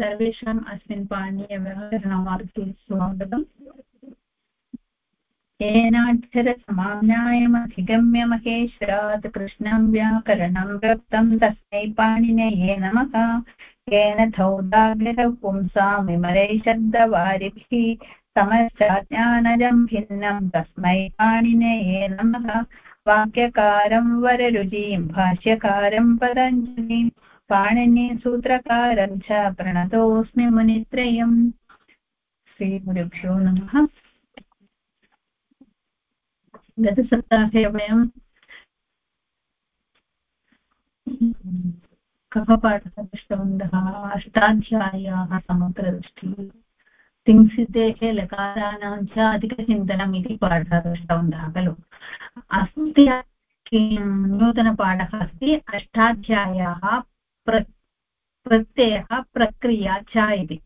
सर्वेषाम् अस्मिन् पाणीयव्याकरणमार्गे स्वागतम् येनाक्षरसमाम्नायमधिगम्य महेश्वरात् कृष्णं व्याकरणं व्यक्तं तस्मै पाणिनये नमः। येन धौदाग्रः पुंसां विमलै शब्दवारिभिः समश्चाज्ञानजं भिन्नं तस्मै पाणिनये नमः। वाक्यकारं वररुचिं, भाष्यकारं पतञ्जलिम् पाणिनिसूत्रकारं च प्रणतोऽस्मि मुनित्रयम्। श्रीगुरुभ्यो नमः। गतसप्ताहे वयं कः पाठः दृष्टवन्तः अष्टाध्याय्याः समग्रदृष्टिः तिंसितेः लकाराणां च अधिकचिन्तनम् इति पाठः दृष्टवन्तः खलु अस्य नूतनपाठः अस्ति। अष्टाध्याय्याः प्र प्रत्ययः प्रक्रिया च इति।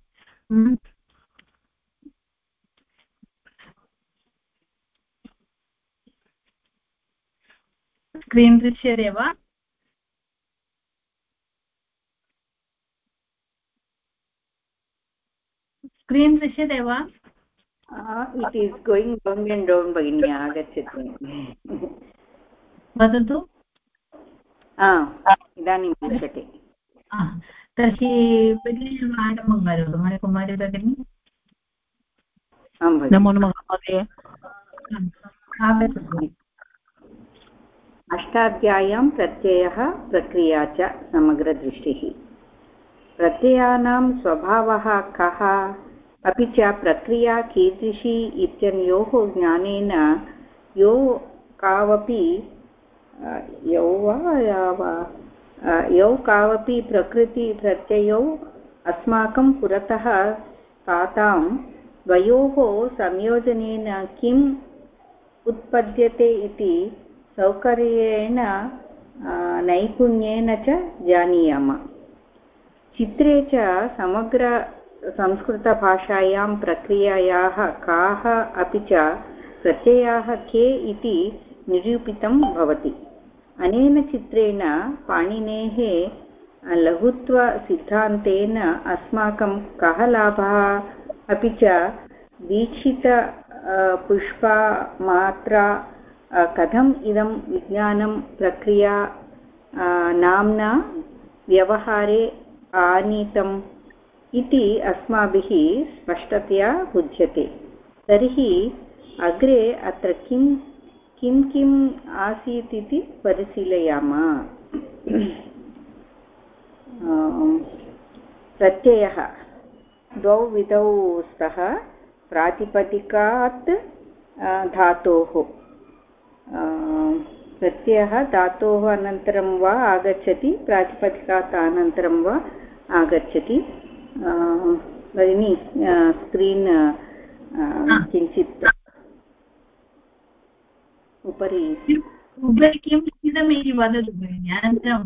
स्क्रीन् दृश्यते वा? स्क्रीन् दृश्यते वा? It is going down and down भगिनी आगच्छति। वदतु। इदानीं दृश्यते तर्हि भगिनी आरम्भं करोतु मणिकुमारी भगिनी नमो नमः महोदय अष्टाध्याय्यां प्रत्ययः प्रक्रिया च समग्रदृष्टिः प्रत्ययानां स्वभावः कः अपि च प्रक्रिया कीदृशी इत्यनयोः ज्ञानेन यो कावपि यौ वा यौ कावपि प्रकृतिप्रत्ययौ अस्माकं पुरतः तातां। द्वयोः संयोजनेन किम् उत्पद्यते इति सौकर्येण नैपुण्येन च जानीयाम। चित्रे च समग्रसंस्कृतभाषायां प्रक्रियायाः काः अपि च प्रत्ययाः के इति निरूपितं भवति। अनेन चित्रेण पाणिनेः लघुत्वसिद्धान्तेन अस्माकं कः लाभः? अपि च दीक्षित पुष्पमात्रा कथम् इदं विज्ञानं प्रक्रिया नाम्ना व्यवहारे आनीतम् इति अस्माभिः स्पष्टतया बुध्यते। तर्हि अग्रे अत्र किं किं किम् आसीत् इति परिशीलयामः प्रत्ययः। द्वौ विधौ स्तः प्रातिपदिकात् धातोः। प्रत्ययः धातोः अनन्तरं वा आगच्छति प्रातिपदिकात् अनन्तरं वा आगच्छति। भगिनि स्क्रीन् किञ्चित् उपरि। उपरि किं इदमिति वदतु भगिनि अनन्तरं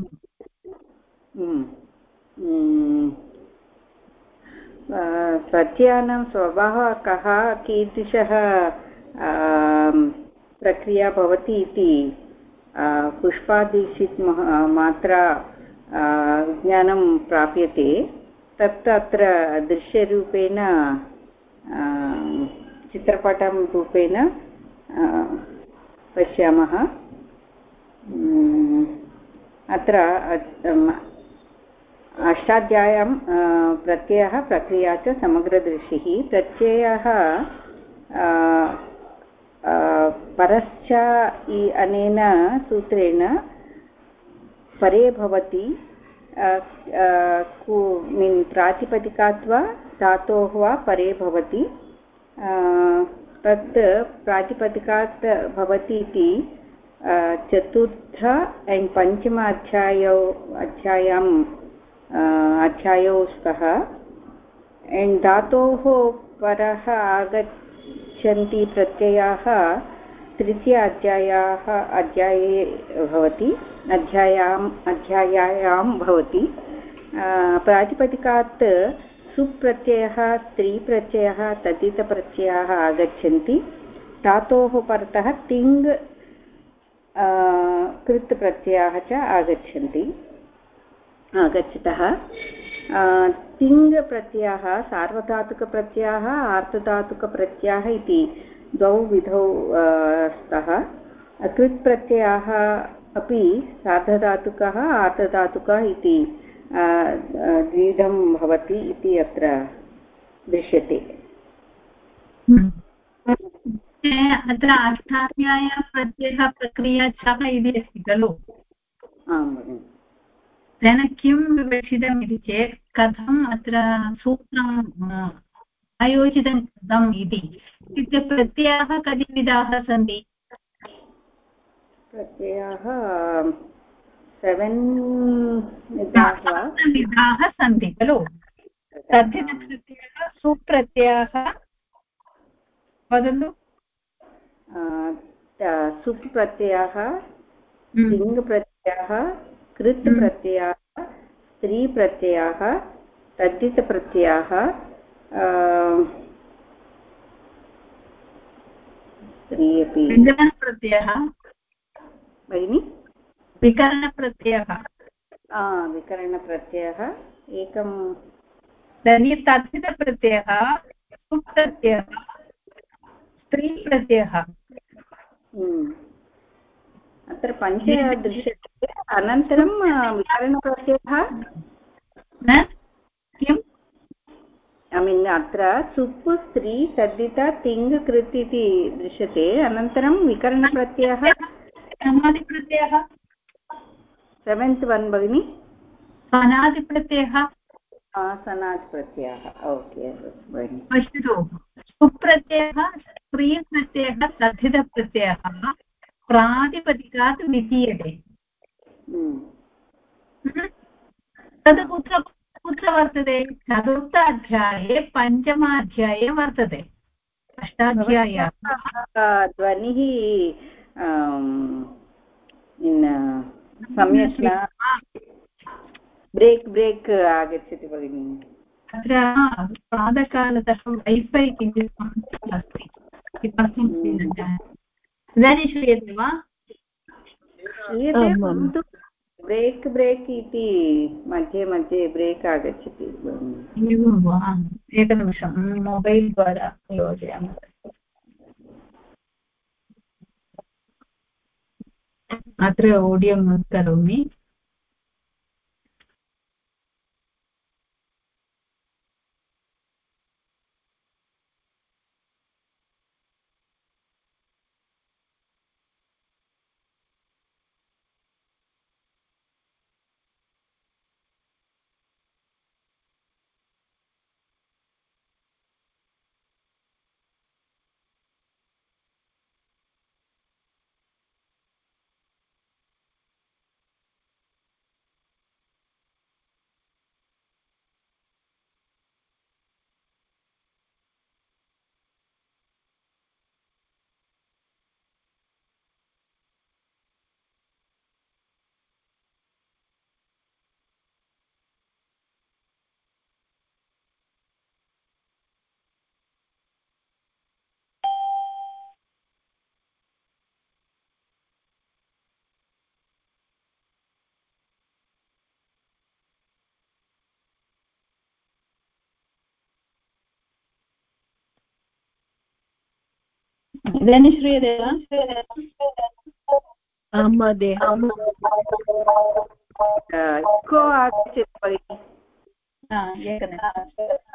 सत्यानां स्वभावः कः, कीदृशः प्रक्रिया भवति इति पुष्पादीक्षित् मात्रा ज्ञानं प्राप्यते। तत् अत्र दृश्यरूपेण चित्रपटं रूपेण पश्यामः। अत्र अष्टाध्याय्यां प्रत्ययः, प्रक्रिया च समग्रदृष्टिः। प्रत्ययः परश्च अनेन सूत्रेण परे भवति मीन् प्रातिपदिकात् वा धातोः वा परे भवति। तत् प्रातिपदिकात् भवति इति चतुर्थ एण्ड् पञ्चम अध्यायौ अध्याय्यां अध्यायौ स्तः। एण्ड् धातोः परः आगच्छन्ति प्रत्ययाः तृतीय अध्यायाः अध्याये भवति, अध्यायाम्, अध्यायायां भवति। प्रातिपदिकात् सुप्रत्ययः, स्त्रीप्रत्ययः तद्धितप्रत्ययाः आगच्छन्ति। धातोः परतः तिङ् कृत् प्रत्ययाः च आगच्छन्ति। आगच्छतः। तिङ् प्रत्ययः सार्वधातुकप्रत्ययः, आर्धधातुकप्रत्ययः इति द्वौ विधौ स्तः। कृत् प्रत्ययः अपि सार्धधातुकः इति द्विधं भवति इति अत्र दृश्यते। अत्र अष्टाध्याय प्रत्ययः प्रक्रिया छः इति अस्ति खलु? आम् भगिनि तेन किं विवक्षितम् इति चेत् कथम् अत्र सूत्रम् आयोजितं कृतम् इति? इत्युक्ते प्रत्ययाः कति विधाः सन्ति? प्रत्ययाः सेवेन् विधाः सन्ति खलु तद्धितप्रत्ययः सुप्रत्ययः वदतु सुप् प्रत्ययः लिङ्गप्रत्ययः कृत् प्रत्ययः स्त्रीप्रत्ययः तद्धितप्रत्ययः स्त्री अपि विकरणप्रत्ययः भगिनि विकरणप्रत्ययः। विकरणप्रत्ययः एकं तर्हि तद्धितप्रत्ययः सुप्रत्ययः स्त्रीप्रत्ययः। हम्म। अत्र पञ्च दृश्यते। अनन्तरं विकरणप्रत्ययः? किम्? ऐ मीन् अत्र सुप् स्त्री तद्दिता तिङ् कृत् इति दृश्यते। अनन्तरं विकरणप्रत्ययः? समाधिप्रत्ययः? सेवेन्त् वन् भगिनि सनादिप्रत्ययः सनात् प्रत्ययः ओके पश्यतु सुप्रत्ययः स्त्रीप्रत्ययः तद्धितप्रत्ययः प्रातिपदिकात् विधीयते हम्म। तद् कुत्र कुत्र वर्तते चतुर्थ अध्याये पञ्चमाध्याये वर्तते अष्टाध्याय्याः ध्वनिः सम्यक् न ब्रेक् ब्रेक् आगच्छति भगिनि। अत्र प्रातःकालतः वैफै किञ्चित् अस्ति। इदानीं श्रूयते वा? ब्रेक् ब्रेक् इति मध्ये मध्ये ब्रेक् आगच्छति एवं वा? एकनिमिषं मोबैल् द्वारा योजयामि। अत्र ओडियं करोमि। इदानीं श्रूयते वा महोदय को आगच्छति भगिनि एकनिमिषम्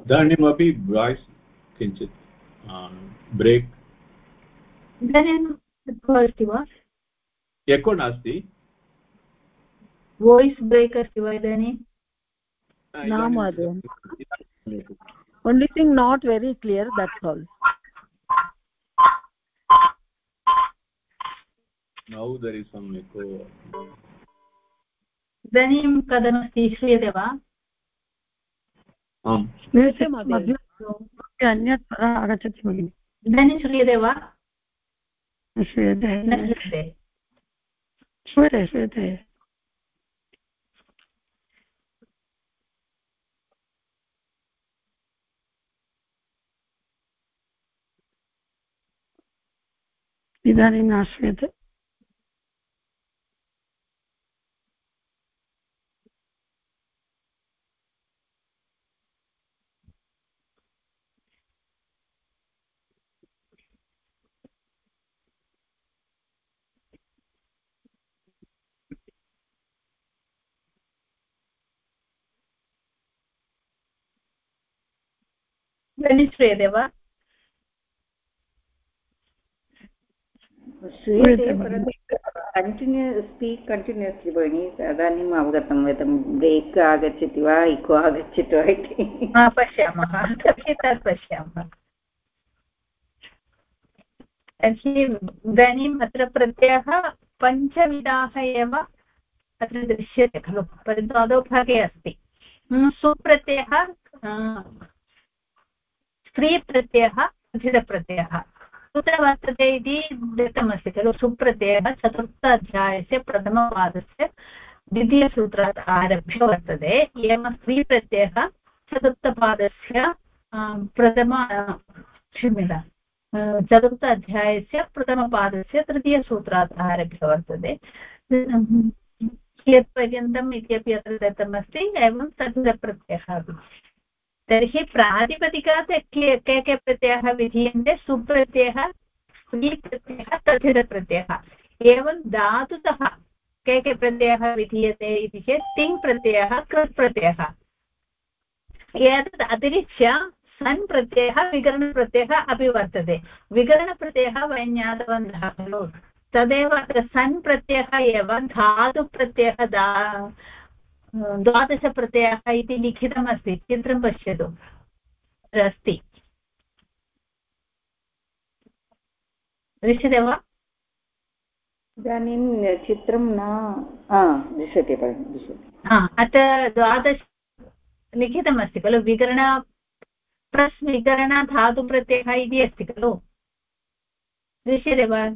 इदानीमपि वाय्स् किञ्चित् ब्रेक् इदानीं अस्ति वा एको नास्ति वाय्स् ब्रेक् अस्ति वा इदानीं न महोदय only thing not very clear that's all now there is some echo. इदानीं कथमस्ति श्रूयते वा? अन्यत् आगच्छति भगिनि। इदानीं श्रूयते वा? श्रूयते। श्रूयते श्रूयते। इदानीं न श्रूयते। इदानीं श्रूयते वा श्रूयते परन्तु कण्टिन्यू स्पीक् कण्टिन्यूस्लि भगिनि तदानीम् अवगतं यत् ब्रेक् आगच्छति वा इको आगच्छति वा इति। पश्यामः। तत् पश्यामः। तर्हि इदानीम् अत्र प्रत्ययः पञ्चविधाः एव अत्र दृश्यते खलु परन्तु अधोभागे अस्ति। सुप्रत्ययः स्त्रीप्रत्ययः उचितप्रत्ययः कुत्र वर्तते इति दत्तमस्ति खलु, सुप्रत्ययः चतुर्थ अध्यायस्य प्रथमपादस्य द्वितीयसूत्रात् आरभ्य वर्तते। एवं स्त्रीप्रत्ययः चतुर्थपादस्य प्रथम, क्षम्यता चतुर्थ अध्यायस्य प्रथमपादस्य तृतीयसूत्रात् आरभ्य वर्तते। कियत्पर्यन्तम् इत्यपि अत्र दत्तमस्ति, एवं तद्प्रत्ययः अपि। तर्हि प्रातिपदिकात् के के के प्रत्ययाः विधीयन्ते? सुप्रत्ययः स्त्रीप्रत्ययः तथितप्रत्ययः एवं धातुतः के के प्रत्ययः विधीयते इति चेत् तिङ् प्रत्ययः एतत् अतिरिच्य सन् प्रत्ययः विकरणप्रत्ययः अपि वर्तते। विकरणप्रत्ययः वयं ज्ञातवन्तः खलु। तदेव अत्र सन् प्रत्ययः एव, धातुप्रत्ययः दा द्वादशप्रत्ययः इति लिखितमस्ति चित्रं पश्यतु। अस्ति। दृश्यते वा? इदानीं चित्रं न दृश्यते अत्र द्वादश लिखितमस्ति खलु? विकरण प्लस् विकरण धातुप्रत्ययः इति अस्ति खलु? दृश्यते वा?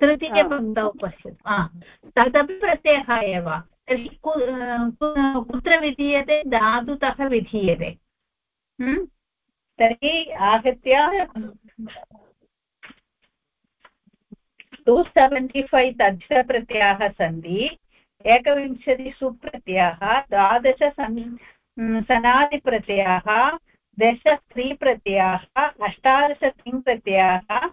तृतीयपङ्क्तौ पश्यतु। तदपि प्रत्ययः एव। कुत्र विधीयते? धातुतः विधीयते। तर्हि आहत्य टु सेवेण्टि फैव् तद्धप्रत्ययाः सन्ति, एकविंशति सुप्रत्ययाः, द्वादश सनादिप्रत्ययाः, दश स्त्रीप्रत्ययाः, अष्टादश तिङ्प्रत्ययाः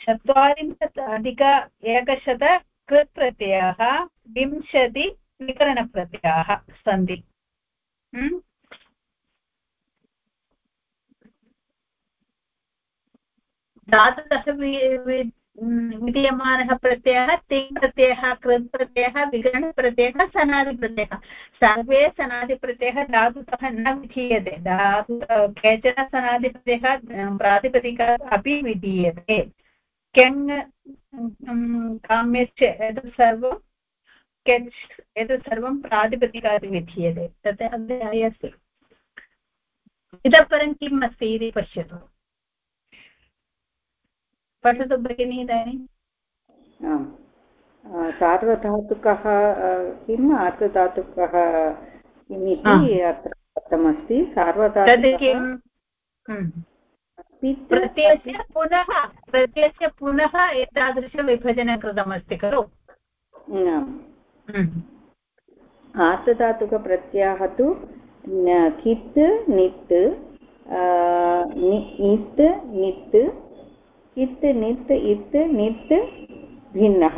चत्वारिंशत् अधिक एकशत कृत् प्रत्ययः विंशति विकरणप्रत्ययाः सन्ति। धातुतः विधीयमानः प्रत्ययः, तिङ् प्रत्ययः कृत् प्रत्ययः विकरणप्रत्ययः सनादिप्रत्ययः सर्वे सनादिप्रत्ययः धातुतः न विधीयते। धातु, केचन सनादिप्रत्ययः प्रातिपदिक अपि विधीयते। केङ् काम्यश्च एतत् सर्वं केच् एतत् सर्वं प्रातिपदिकात् विधीयते तत् अध्याये अस्ति इतः परं किम् अस्ति इति पश्यतु पठतु भगिनि इदानीम् सार्वधातुकः किम् अर्धधातुकः किम् इति अत्र दत्तमस्ति सार्वधातुकः प्रत्ययस्य पुनः प्रत्ययस्य पुनः एतादृशविभजनं कृतमस्ति खलु? आर्तधातुकप्रत्ययः तु कित् नित् इत् नित् कित् नित् इत् नित् भिन्नः।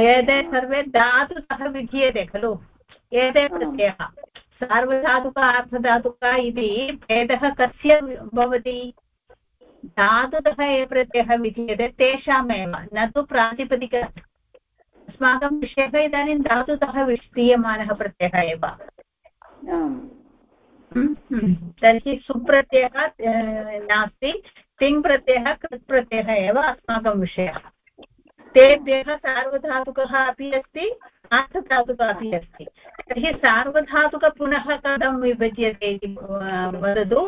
एते सर्वे धातुतः विधीयते खलु? एते प्रत्ययः। सार्वधातुक अर्थधातुक इति भेदः कस्य भवति? धातुतः ये प्रत्ययः विधीयते तेषामेव न तु प्रातिपदिक। अस्माकं विषयः इदानीं धातुतः विधीयमानः प्रत्ययः एव। तर्हि सुप्रत्ययः नास्ति। तिङ् प्रत्ययः कृत् प्रत्ययः एव अस्माकं विषयः। तेभ्यः सार्वधातुकः अपि अस्ति। आर्थधातुक अपि अस्ति। तर्हि सार्वधातुक पुनः कथं विभज्यते इति वदतु।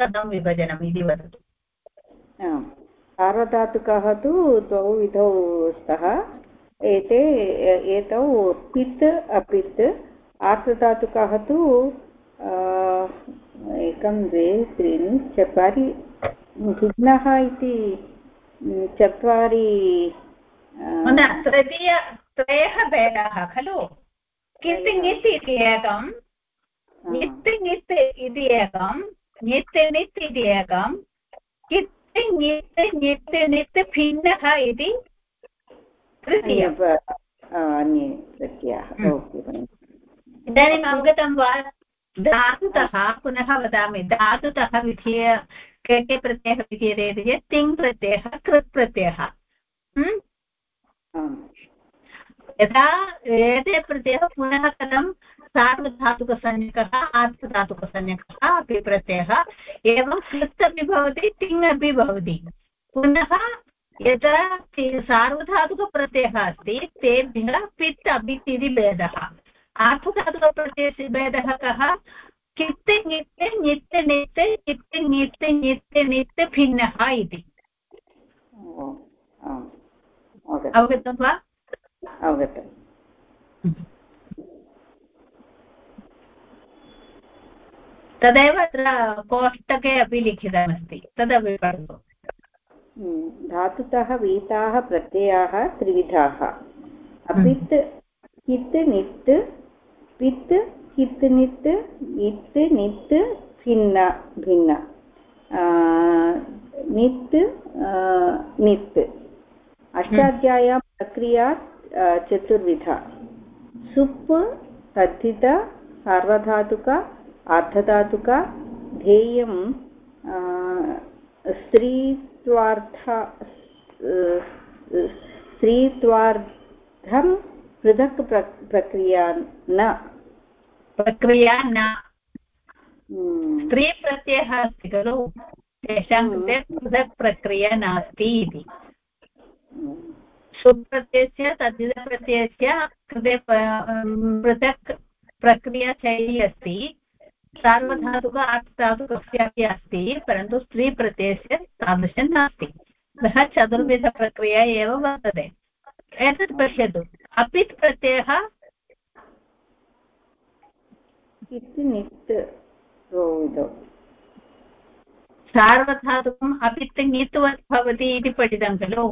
कथं विभजनम् इति वदतु। सार्वधातुकः तु द्वौ विधौ स्तः। एते एतौ पित् अपित्। आर्थधातुकः तु एकं द्वे त्रीणि चत्वारि भिन्नः इति चत्वारि तृतीय त्रयः भेदाः खलु कित् ङित् इति एकं। ङित् ङित् इति एकं। ङित् णित् इति एकं। कित् ङित् ङित् णित् भिन्नः इति तृतीय अन्ये प्रत्ययः हम्म। इदानीम् अवगतं वा? धातुतः पुनः वदामि। धातुतः विधीय के के प्रत्ययः विधीयते इति चेत् तिङ् प्रत्ययः कृत् प्रत्ययः। यथा एते प्रत्ययः पुनः कथं? सार्वधातुकसंज्ञकः आर्थधातुकसंज्ञकः अपि प्रत्ययः एवं कृत् अपि भवति तिङ् अपि भवति। पुनः यदा सार्वधातुकप्रत्ययः अस्ति तेभ्यः पित् अपित् इति भेदः आर्थधातुकप्रत्ययस्य भेदः कः? कित् ङित् ङित् णित् कित् ङित् ङित् णित् भिन्नः इति। अवगतं वा? अवगतम् तदेव अत्र कोष्टके अपि लिखितमस्ति तदपि पठतु हम्म, धातुतः वीताः प्रत्ययाः त्रिविधाः। अपित् कित् नित् पित् कित् नित् इत् नित् भिन्न। भिन्न नित् नित्। अष्टाध्याय्यां प्रक्रिया चतुर्विधा सुप् तद्धित सार्वधातुक आर्धधातुक ध्येयं स्त्रीत्वार्थ स्त्रीत्वार्धं पृथक् प्रक्रिया न प्रक्रिया न। स्त्रीप्रत्ययः अस्ति खलु तेषां कृते पृथक् प्रक्रिया नास्ति इति सुप्रत्ययस्य तद्धितप्रत्ययस्य कृते पृथक् प्रक्रियाशैली अस्ति। सार्वधातुक आर्धधातुकस्यापि अस्ति परन्तु स्त्रीप्रत्ययस्य तादृशं नास्ति। अतः चतुर्विधप्रक्रिया एव वर्तते। एतत् पश्यतु। अपित् प्रत्ययः सार्वधातुकम् अपित् ङित्वत् भवति इति पठितं खलु।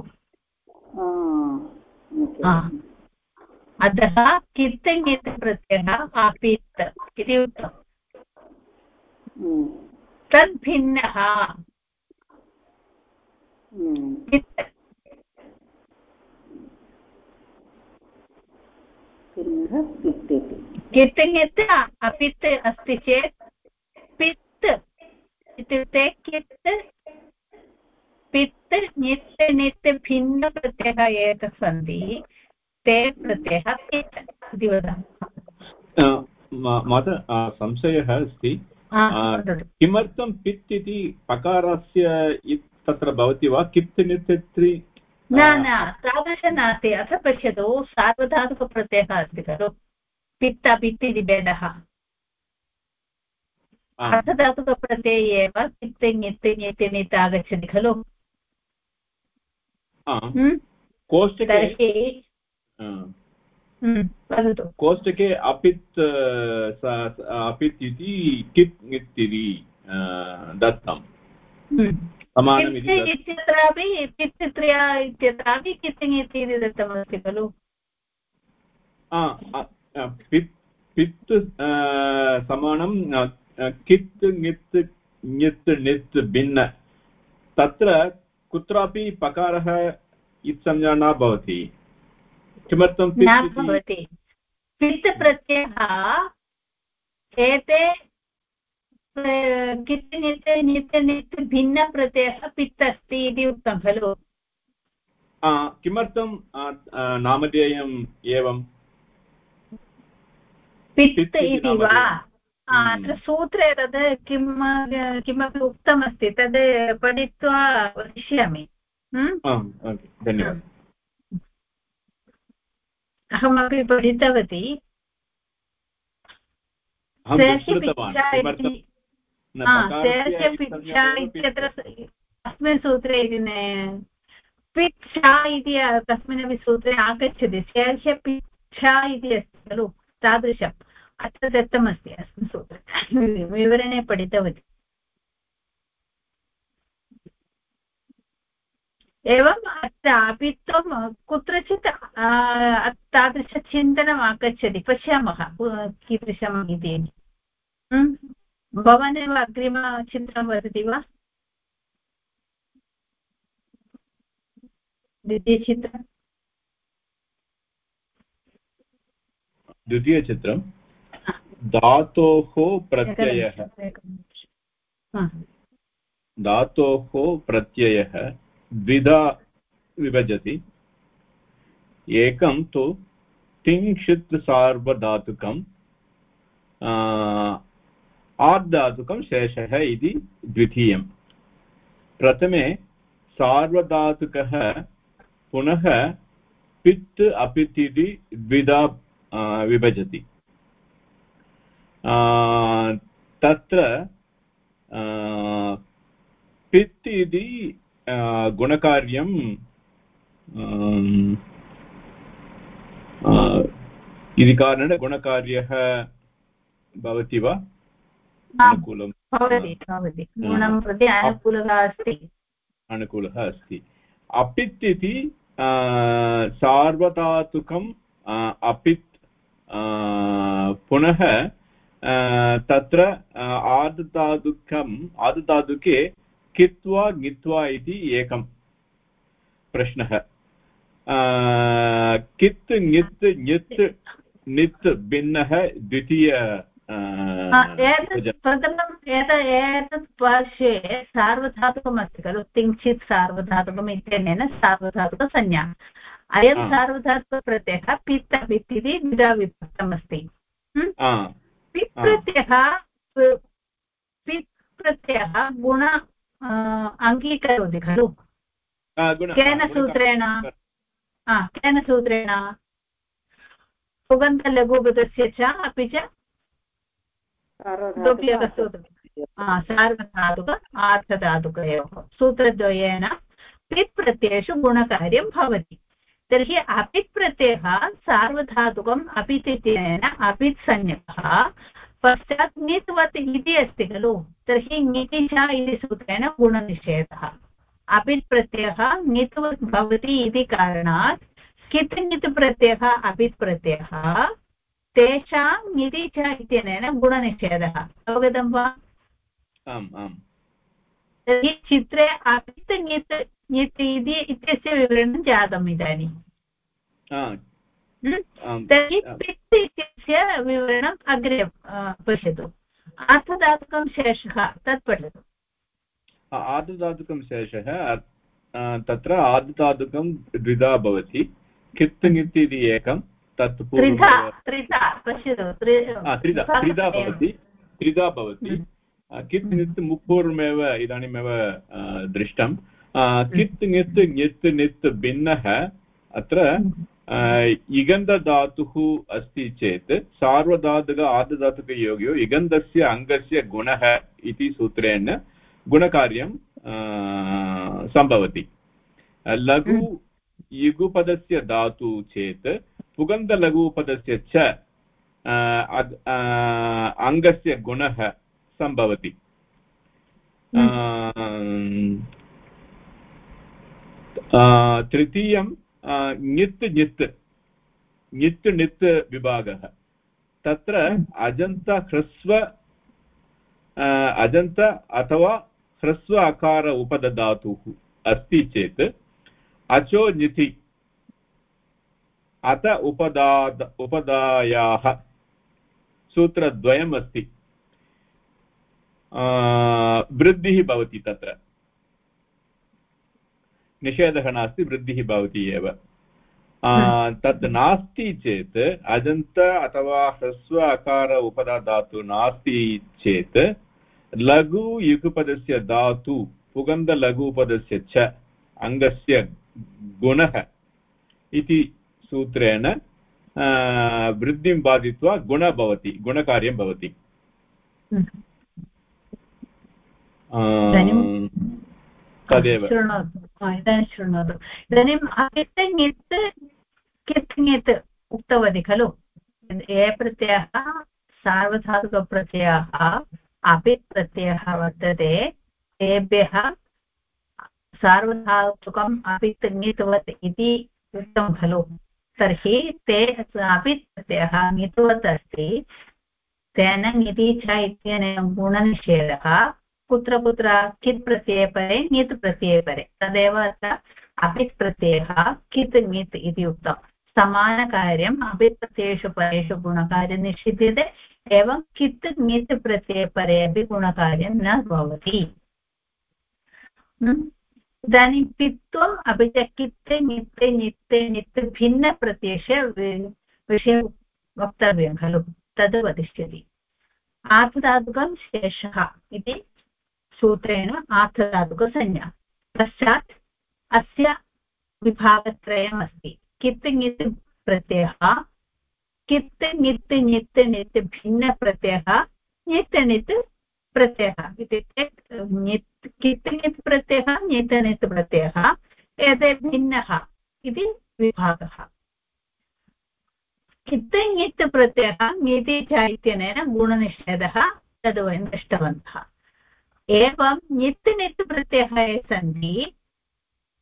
अतः कित् ङित् प्रत्ययः आपित् इति उक्तम्। तद्भिन्नः। कित् कित् ङित् अपित् अस्ति चेत् पित् इत्युक्ते कित् पित् ङित् णित् भिन्नप्रत्ययः ये सन्ति ते प्रत्ययः पित् इति वदामः मत संशयः अस्ति। किमर्थं पित् इति पकारस्य तत्र भवति वा? कित् नित्यत्रि न न तादृशं नास्ति। अथ पश्यतु सार्वधातुकप्रत्ययः अस्ति खलु। पित्त पित् इति भेदः। अर्थधातुकप्रत्यये एव पित् ङित् ङित् ङित् आगच्छति खलु? कोष्टके हम्म, वदतु. कोष्टके अपित् अपित् इति कित् इति दत्तं हम्म। इत्यत्रापि पित्त्रिया इत्यत्रापि कित् इति दत्तमस्ति खलु? पित् पित् समानं कित् ङित् ङित् णित् भिन्न। तत्र कुत्रापि पकारः इत्संज्ञा न भवति। किमर्थं न भवति। पित् प्रत्ययः एते कित् नित् नित् नित् भिन्नप्रत्ययः पित् अस्ति इति उक्तं खलु। किमर्थं नामधेयम् एवं? पित् इति वा? अत्र सूत्रे तद् किं किमपि उक्तमस्ति तद् पठित्वा वदिष्यामि धन्यवादः अहमपि पठितवती इत्यत्र अस्मिन् सूत्रे पिच्छा इति कस्मिन्नपि सूत्रे आगच्छति शेर्ष पिच्छा इति अस्ति खलु तादृशम् अत्र दत्तमस्ति अस्मिन् सूत्रे विवरणे पठितवती एवम् अत्र अपि त्वं कुत्रचित् तादृशचिन्तनम् आगच्छति पश्यामः कीदृशम् इति भवानेव अग्रिमचिन्तनं वदति वा द्वितीयचित्रं द्वितीयचित्रं धातोः प्रत्ययः। धातोः प्रत्ययः द्विधा विभजति। एकं तु तिङ्क्षित् सार्वधातुकम् आर्धातुकं शेषः इति द्वितीयं। प्रथमे सार्वधातुकः पुनः पित् अपित् इति द्विधा विभजति। तत्र पित् इति गुणकार्यं इति कारणेन गुणकार्यः भवति वा? अनुकूलं अनुकूलः अस्ति. अपित् इति सार्वधातुकम् अपित् पुनः तत्र आदधातुकम् आदधातुके कित्वा ङित्वा इति एकं प्रश्नः। कित् ङित् ञित् नित् भिन्नः द्वितीय प्रथमम् एतत् पार्श्वे सार्वधातुकमस्ति खलु किञ्चित् सार्वधातुकम् इत्यनेन सार्वधातुकसंज्ञा। अयं सार्वधातुकप्रत्ययः पित्त पित् इति द्विधा विभक्तमस्ति पित् प्रत्ययः पित् प्रत्ययः गुण अङ्गीकरोति खलु? केन सूत्रेण? केन सूत्रेण? सुगन्धलघुपदस्य च अपि च सार्वधातुक आर्थधातुकयोः सूत्रद्वयेन पित् प्रत्ययेषु गुणकार्यं भवति। तर्हि अपित् प्रत्ययः सार्वधातुकम् अपित् इत्यनेन अपित् संज्ञकः पश्चात् ङित्वत् इति अस्ति खलु। तर्हि ङितिशा इति सूत्रेण गुणनिषेधः। अपित् प्रत्ययः ङित्वत् भवति इति कारणात् कित् ङित् प्रत्ययः अपित् प्रत्ययः तेषां ङिति च इत्यनेन गुणनिषेधः। अवगतं वा? आम् आम्। तर्हि चित्रे अपित् ङित् इति इत्यस्य विवरणं जातम् इदानीम् तर्हि पित् इत्यस्य विवरणम् अग्रे पश्यतु अर्थधातुकं शेषः तत् पठतु आदुधातुकं शेषः तत्र आदुधातुकं द्विधा भवति कित् ङित् इति एकं तत् त्रिधा भवति त्रिधा भवति कित् ङित् मुपूर्वमेव इदानीमेव दृष्टं कित् ङित् ङित् नित् भिन्नः अत्र इगन्धधातुः अस्ति चेत् सार्वधातुक आर्धधातुकयोगयो इगन्धस्य अङ्गस्य गुणः इति सूत्रेण गुणकार्यं सम्भवति लघु युगुपदस्य धातु चेत् पुगन्धलघुपदस्य च अङ्गस्य गुणः सम्भवति तृतीयं ङित् ङित् ङित् णित् विभागः तत्र अजन्त ह्रस्व अजन्त अथवा ह्रस्व अकार उपदधातुः अस्ति चेत् अचो ञिति अत उपदाद उपदायाः सूत्रद्वयम् अस्ति वृद्धिः भवति तत्र निषेधः नास्ति वृद्धिः भवति एव। तत् नास्ति चेत् अजन्त अथवा ह्रस्व अकार उपदा धातु नास्ति चेत् लघु युगपदस्य धातु पुगन्धलघुपदस्य च अङ्गस्य गुणः इति सूत्रेण वृद्धिं बाधित्वा गुण भवति गुणकार्यं भवति। तदेव इदानीं शृणोतु इदानीम् अपित् कित् उक्तवती खलु ये प्रत्ययः सार्वधातुकप्रत्ययः अपित् प्रत्ययः वर्तते तेभ्यः सार्वधातुकम् अपित् ङितवत् इति उक्तं खलु तर्हि ते अपित् प्रत्ययः ङितवत् अस्ति तेन ङिति च इत्यनेन गुणनिषेधः कुत्र कुत्र कित् प्रत्यये परे, ङित् प्रत्यये परे। तदेव अत्र अपित् प्रत्ययः, कित् ङित् इति उक्तं। समानकार्यम् अपित् प्रत्ययेषु परेषु गुणकार्यं निश्चित्यते एवं कित् ङित् प्रत्यये परे अपि गुणकार्यं न भवति। इदानीं पित्वम् अपि च कित्ते नित्ते नित्ते नित्ते भिन्नप्रत्ययस्य विषये वक्तव्यं खलु, तद् वदिष्यति। आर्थधातुकं शेषः इति सूत्रेण आर्थधातुकसंज्ञा पश्चात् अस्य विभागत्रयम् अस्ति कित् ङित् प्रत्ययः, कित् नित् नित् नित् भिन्नप्रत्ययः नित् नित् प्रत्ययः इत्युक्ते नित् कित् नित् प्रत्ययः नित् नित् प्रत्ययः, एते भिन्नः इति विभागः। कित् ङित् प्रत्ययः, ङिति च इत्यनेन गुणनिषेधः तद् वयं दृष्टवन्तः। एवं नित् नित् प्रत्ययः ये सन्ति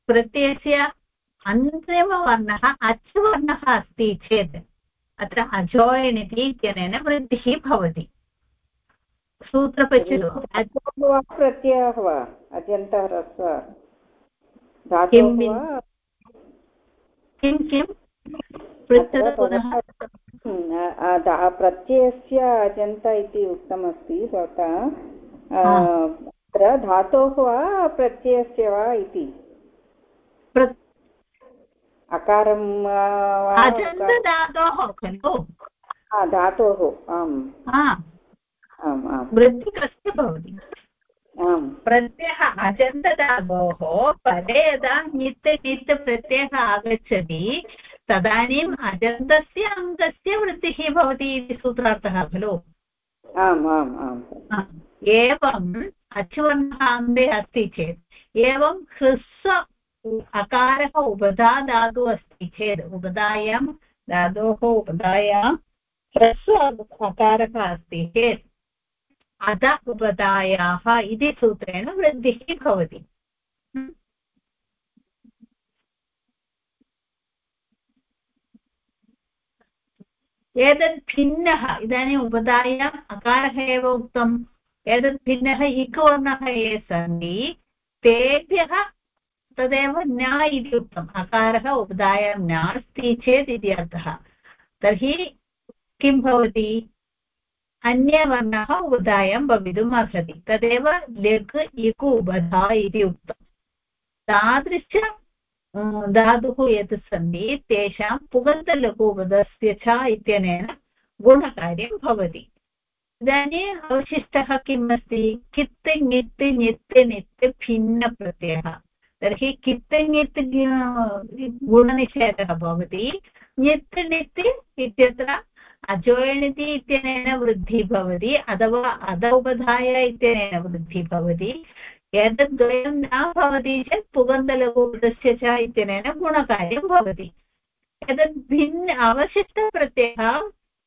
प्रत्ययस्य अन्तिमवर्णः अच्वर्णः अस्ति चेत् अत्र अजोयन् इति इत्यनेन वृद्धिः भवति। सूत्र पश्यतु प्रत्ययः वा? अजन्तः किं? किं प्रत्ययस्य अजन्त इति उक्तमस्ति भवता। अत्र धातोः वा प्रत्ययस्य वा इति? अकारं धातोः खलु। धातोः आम्। आम् आम्। वृद्धि कस्य भवति प्रत्ययः अजन्तधातोः पदे यदा नित् नित् प्रत्ययः आगच्छति तदानीम् अजन्तस्य अङ्गस्य वृद्धिः भवति इति सूत्रार्थः खलु। आम् आम् आम्। एवम् अचुवर्णः अङ्गे अस्ति चेत्, एवं ह्रस्व अकारः उपधा धातुः अस्ति चेत्, उपधायां धातोः उपधायां ह्रस्व अकारः अस्ति चेत्, अध उपधायाः इति सूत्रेण वृद्धिः भवति। एतत् भिन्नः, इदानीम् उपधायाम् अकारः एव उक्तम्। एतत् भिन्नः इकवर्णः ये सन्ति तेभ्यः तदेव न इति उक्तम् अकारः उपधायां नास्ति चेत् इति अर्थः तर्हि किं भवति अन्यवर्णः उपधायां भवितुम् अर्हति तदेव लघ् इकु उबधा इति उक्तम् तादृश धातुः यत् सन्ति तेषां पुगन्तलघु उपधस्य च इत्यनेन गुणकार्यं भवति इदानीम् अवशिष्टः किम् अस्ति? कित् ङित् नित् नित् भिन्नप्रत्ययः। तर्हि कित् ङित् गुणनिषेधः भवति। ङित् णित् इत्यत्र अजोयणिति इत्यनेन वृद्धिः भवति, अथवा अधोपधाय इत्यनेन वृद्धिः भवति। एतद्द्वयं न भवति चेत् पुगन्तलघुपदस्य च इत्यनेन गुणकार्यं भवति। एतद् भिन्न, अवशिष्टप्रत्ययः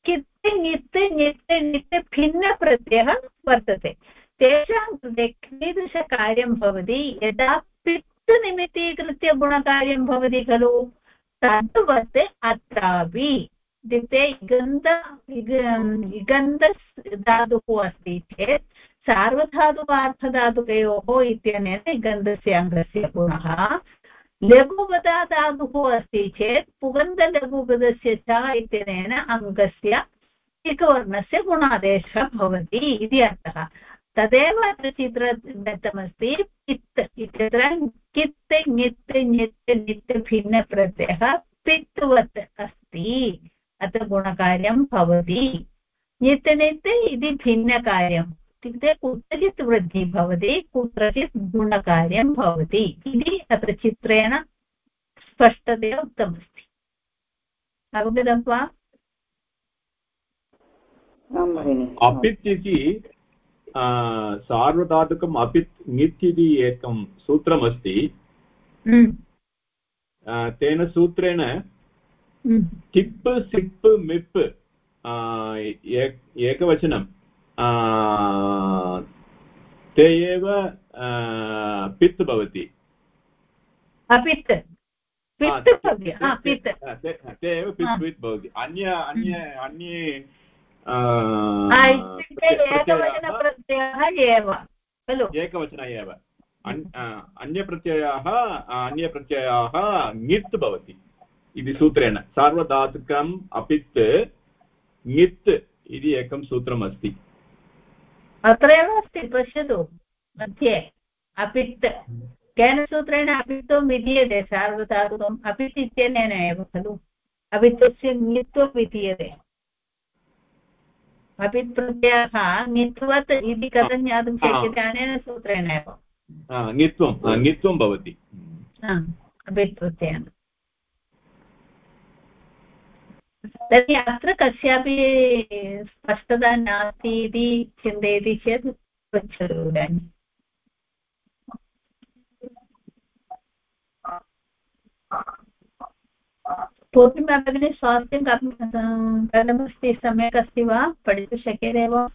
कित् ङित् ङित् ङित् भिन्नप्रत्ययः वर्तते तेषां कृते कीदृशकार्यं भवति यदा पित् निमित्तीकृत्य गुणकार्यं भवति खलु तद्वत् अत्रापि इत्युक्ते इगन्ध इगन्ध धातुः अस्ति चेत् सार्वधातुकार्थधातुकयोः इत्यनेन इगन्धस्य अङ्गस्य गुणः लघुपदा धातुः अस्ति चेत् पुगन्धलघुपदस्य च इत्यनेन अङ्गस्य एकवर्णस्य गुणादेशः भवति इति अर्थः। तदेव अत्र चित्र दत्तमस्ति। पित् इत्यत्र कित् ङित् ङित् नित् भिन्नप्रत्ययः पित्वत् अस्ति। अत्र गुणकार्यं भवति। नित् नित् इति भिन्नकार्यम्। इत्युक्ते कुत्रचित् वृद्धिः भवति कुत्रचित् गुणकार्यं भवति इति अत्र चित्रेण स्पष्टतया उक्तमस्ति। अवगतं वा? अपित् इति सार्वधातुकम् अपित् ङित् इति एकं सूत्रमस्ति। हम्म। तेन सूत्रेण टिप् सिप् मिप् एकवचनं। ते एव पित् भवति। ते एव पित् पित् भवति। अन्य अन्य अन्ये एकवचन एव। अन्यप्रत्ययाः अन्यप्रत्ययाः ङित् भवति इति सूत्रेण। सार्वधातुकम् अपित् ङित् इति एकं सूत्रम् अस्ति अत्रैव अस्ति पश्यतु मध्ये। अपित् केन सूत्रेण अपित्वं विधीयते सार्वधातुकम् अपित् इत्यनेन एव खलु? अपित्वस्य ङित्वं विधीयते। अपित् प्रत्ययः ङित्वत् इति कथं ज्ञातुं शक्यते अनेन सूत्रेण एव। ङित्वं ङित्वं भवति। अपित् प्रत्ययः। तर्हि अत्र कस्यापि स्पष्टता नास्ति इति चिन्तयति चेत् पृच्छतु इदानीम् पूर्णिमा भगिनी स्वास्थ्यं कथं कथमस्ति सम्यक् अस्ति वा? पठितुं शक्यते वा?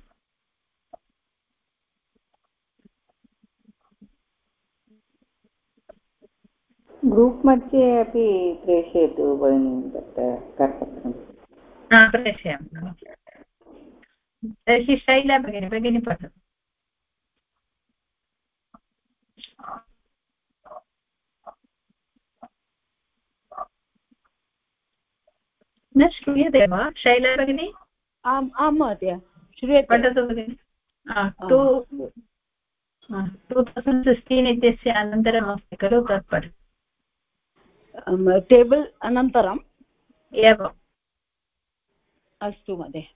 ग्रूप् मध्ये अपि प्रेषयतु भगिनि तत्र करपत्रं प्रेषयामि तर्हि शैला भगिनी भगिनी पठतु न श्रूयते वा शैला भगिनी आम् आं महोदय श्रूयते पठतु भगिनि टु टु तौसण्ड् सिक्स्टीन् इत्यस्य अनन्तरम् अस्ति खलु तत् पठतु टेबल् अनन्तरम् एवम् अस्तु महोदय।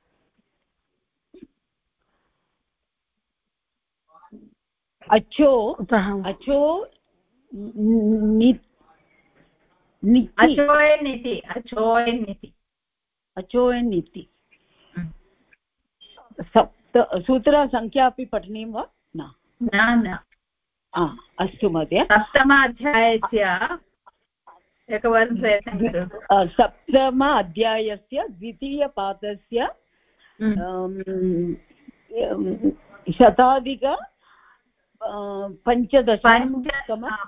अचो अचो अचोयन् इति अचोयन् इति अचोयन् इति सप्त सूत्रसङ्ख्या अपि पठनीयं वा? न। न अस्तु महोदय। सप्तम अध्यायस्य एकवारं प्रयत्नं सप्तम अध्यायस्य द्वितीयपादस्य हम्म। शताधिक पञ्चदश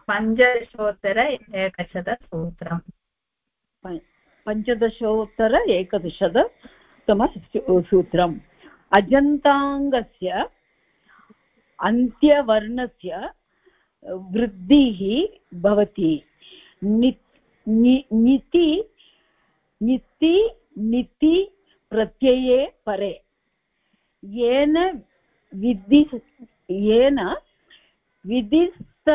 पञ्चदशोत्तर एकशतसूत्रम्। पञ्चदशोत्तर एकदशततम सूत्रम् अजन्ताङ्गस्य अन्त्यवर्णस्य वृद्धिः भवति। नित् निति निति निति प्रत्यये परे। येन विधि येन विधिस्त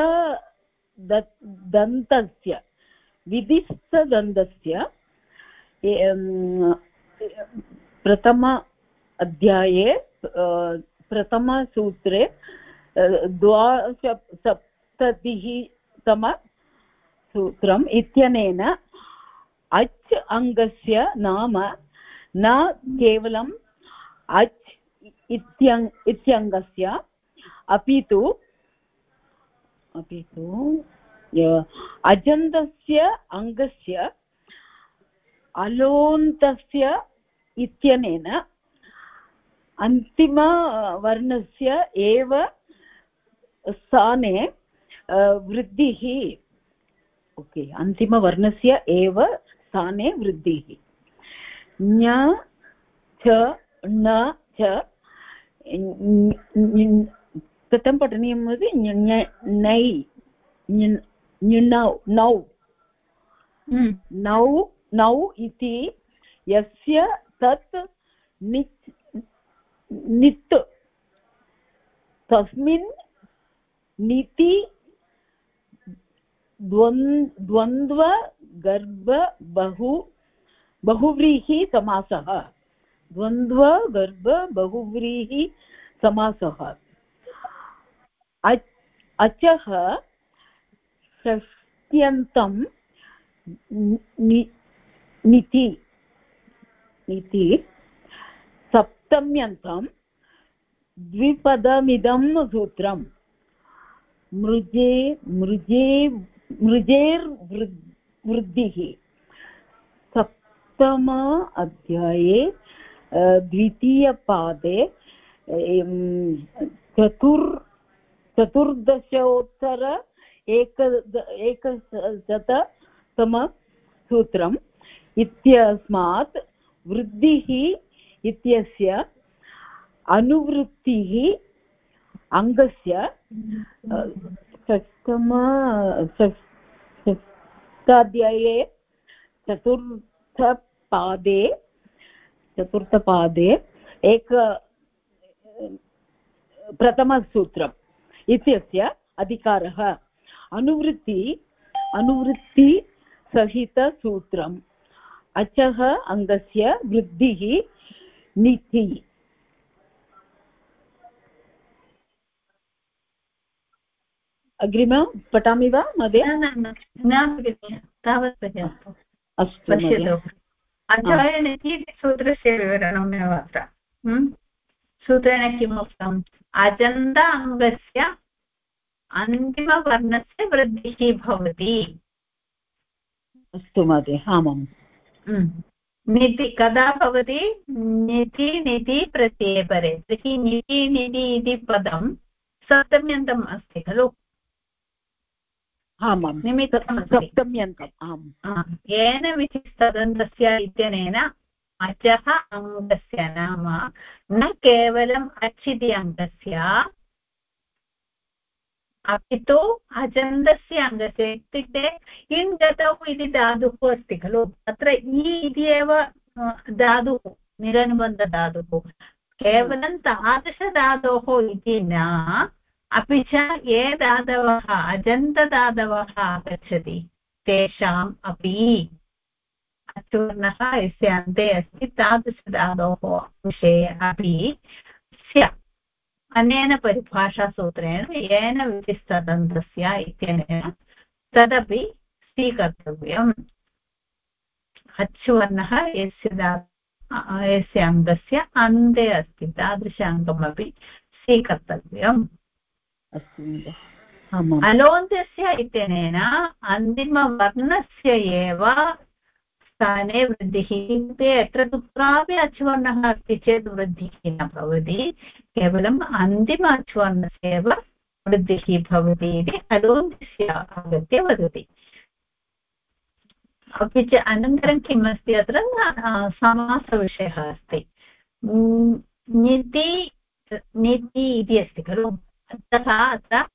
दन्तस्य विधिस्तदन्तस्य प्रथम अध्याये प्रथमसूत्रे द्वासप्ततिः तम सूत्रम् इत्यनेन अच् अङ्गस्य नाम न केवलम् अच् इत्यङ् इत्यङ्गस्य, अपि तु अपि तु अजन्तस्य अङ्गस्य अलोन्तस्य इत्यनेन अन्तिमवर्णस्य एव स्थाने वृद्धिः ओके अन्तिमवर्णस्य एव स्थाने वृद्धिः। ञ च न च कथं पठनीयं भवति नै नौ। नौ। नौ नौ इति यस्य तत् नित् नित्। तस्मिन् निति द्वन्द्व गर्भ, बहु, बहुव्रीहि, समासः। द्वन्द्व, गर्भ, बहुव्रीहि, समासः। अचः षष्ट्यन्तं निति इति सप्तम्यन्तं द्विपदमिदं सूत्रं मृजे मृजे मृजेर्वृद्धिः सप्तम अध्याये द्वितीयपादे चतुर् चतुर्दशोत्तर एक एकशततमसूत्रम् इत्यस्मात् वृद्धिः इत्यस्य अनुवृत्तिः अङ्गस्य षष्टम षष्ठाध्याये चतुर्थपादे चतुर्थपादे एक प्रथमसूत्रम् इत्यस्य अधिकारः। अनुवृत्ति अनुवृत्तिसहितसूत्रम् अचः अङ्गस्य वृद्धिः नीति। अग्रिम पठामि वा महोदय? तावत् अस्तु पश्यतु। अचयनिति सूत्रस्य विवरणमेव अत्र सूत्रेण किम् उक्तम्? अजन्त अङ्गस्य अन्तिमवर्णस्य वृद्धिः भवति। अस्तु महोदय आमाम् निति कदा भवति? निति निति प्रत्यये परे तर्हि निति निति इति पदं सप्तम्यन्तम् अस्ति खलु? आमां सप्तम्यन्तम् आम्। येन विधिस्तदन्तस्य इत्यनेन अचः अङ्गस्य नाम न केवलम् अच् इति अङ्गस्य अपि तु अजन्तस्य अङ्गस्य इत्युक्ते इन् गतौ इति धातुः अस्ति खलु। अत्र इ इति एव धातुः निरनुबन्धधातुः। केवलं तादृशधातोः इति न अपि च ये धातवः अजन्तधातवः आगच्छति। तेषाम् अपि अचूर्णः यस्य अन्ते अस्ति तादृशधातोः विषये अपि स्यात् अनेन परिभाषासूत्रेण येन विशिष्टदन्तस्य इत्यनेन तदपि स्वीकर्तव्यम्। अच्वर्णः यस्य यस्य अङ्गस्य अन्ते अस्ति, तादृश अङ्गमपि स्वीकर्तव्यम्। अस्तु अलोन्त्यस्य इत्यनेन अन्तिमवर्णस्य एव स्थाने वृद्धिः इत्युक्ते यत्र कुत्रापि अचुवर्णः अस्ति चेत् वृद्धिः न भवति केवलम् अन्तिम अचुवर्णस्य एव वृद्धिः भवति इति अलोन्त्यस्य आगत्य वदति अपि च अनन्तरं किम् अस्ति अत्र समासविषयः अस्ति निति निति इति अस्ति खलु अतः अत्र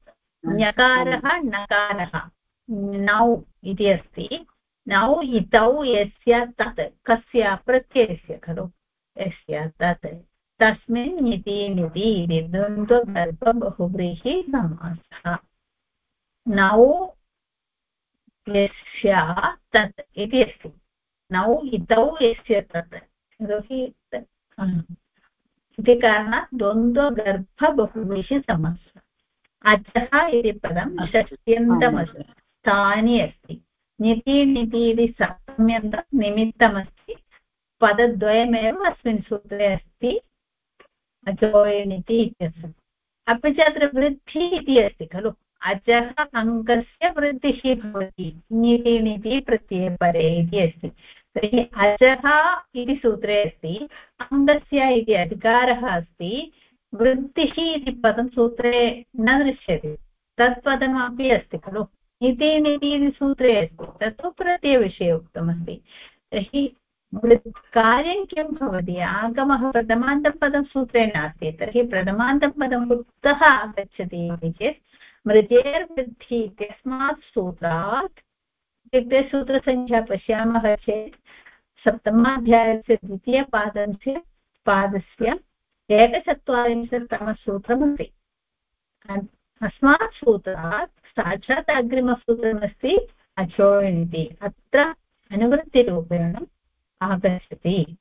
ञकारः नकारः। नौ इति अस्ति। नौ इतौ यस्य तत् कस्य प्रत्ययस्य खलु? यस्य तत्। तस्मिन् निति निति इति द्वन्द्वगर्भबहुव्रीहि समासः। नौ यस्य तत् इति अस्ति। नौ इतौ यस्य तत्। यतोहि इति कारणात् द्वन्द्वगर्भबहुव्रीहि समासः अचः इति पदं षष्ट्यन्तमस्ति। स्थानि अस्ति। निति निति इति सप्तम्यन्तं निमित्तमस्ति। पदद्वयमेव अस्मिन् सूत्रे अस्ति। अजोयनिति इत्यस्य। अपि च अत्र वृद्धिः इति अस्ति खलु। अजः अङ्कस्य वृद्धिः भवति। निति निति प्रत्यये परे इति अस्ति। तर्हि अजः इति सूत्रे अस्ति अङ्गस्य इति अधिकारः अस्ति वृद्धिः इति पदं सूत्रे न दृश्यते तत् पदमपि अस्ति खलु? इति इति सूत्रे अस्ति तत्तु प्रत्ययविषये उक्तमस्ति। तर्हि कार्यं किं भवति? आगमः प्रथमान्तपदं सूत्रे नास्ति, तर्हि प्रथमान्तपदं कुतः आगच्छति इति चेत् मृतेर्वृद्धिः इत्यस्मात् सूत्रात्, इत्युक्ते सूत्रसङ्ख्या पश्यामः चेत् सप्तमाध्यायस्य द्वितीयपादस्य पादस्य एकचत्वारिंशत्तमसूत्रमस्ति अस्मात् सूत्रात् साक्षात् अग्रिमसूत्रमस्ति अचोयन्ति अत्र अनुवृत्तिरूपेण आगच्छति।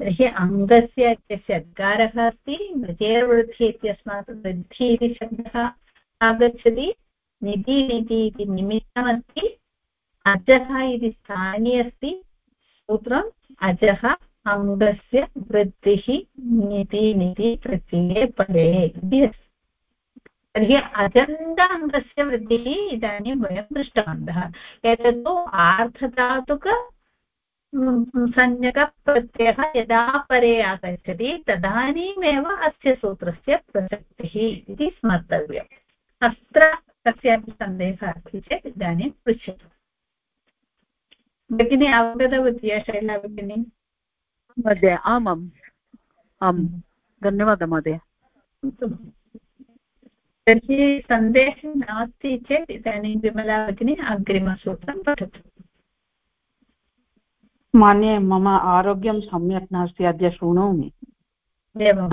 तर्हि अङ्गस्य इत्यस्य अद्गारः अस्ति, द्वितीयवृद्धिः इत्यस्मात् वृद्धिः इति शब्दः आगच्छति, निधि निधि इति निमित्तमस्ति अजः इति स्थानी अस्ति सूत्रम् अजः अङ्गस्य वृद्धिः नीति नीति प्रत्यये अस्ति। तर्हि अजन्त अङ्गस्य वृद्धिः इदानीं वयं दृष्टवन्तः। एतत्तु आर्धधातुक संज्ञकप्रत्ययः यदा परे आगच्छति, तदानीमेव अस्य सूत्रस्य प्रसक्तिः इति स्मर्तव्यम्। अत्र कस्यापि सन्देहः अस्ति चेत् इदानीं पृच्छतु। भगिनी अवगतवती शैला भगिनी? महोदय आमाम्। आम्। धन्यवादः महोदय। तर्हि सन्देहः नास्ति चेत् इदानीं विमला भगिनी अग्रिमसूत्रं पठतु। मान्ये मम आरोग्यं सम्यक् नास्ति अद्य शृणोमि एवं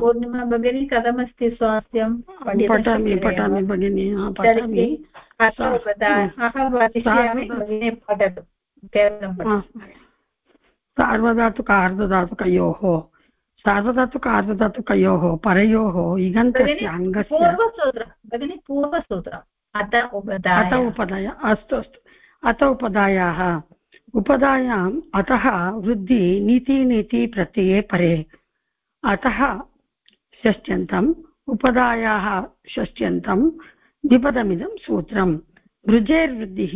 पूर्णिमा भगिनी कथमस्ति स्वास्थ्यं? पठामि पठामि भगिनि पठामि। अहं वदिष्यामि भगिनी पठतु। केवलं सार्वधातुक अर्धधातुकयोः सार्वधातुक अर्धधातुकयोः परयोः इगन्तस्य अङ्गस्य पूर्वसूत्रं। भगिनि पूर्वसूत्रम्। अत उपदाय अत उपदाय अस्तु अस्तु। अत उपदायाः उपदायाम् अतः वृद्धि नीति नीति प्रत्यये परे। अतः षष्ट्यन्तम् उपदायाः षष्ट्यन्तं। द्विपदमिदं सूत्रं वृजेर्वृद्धिः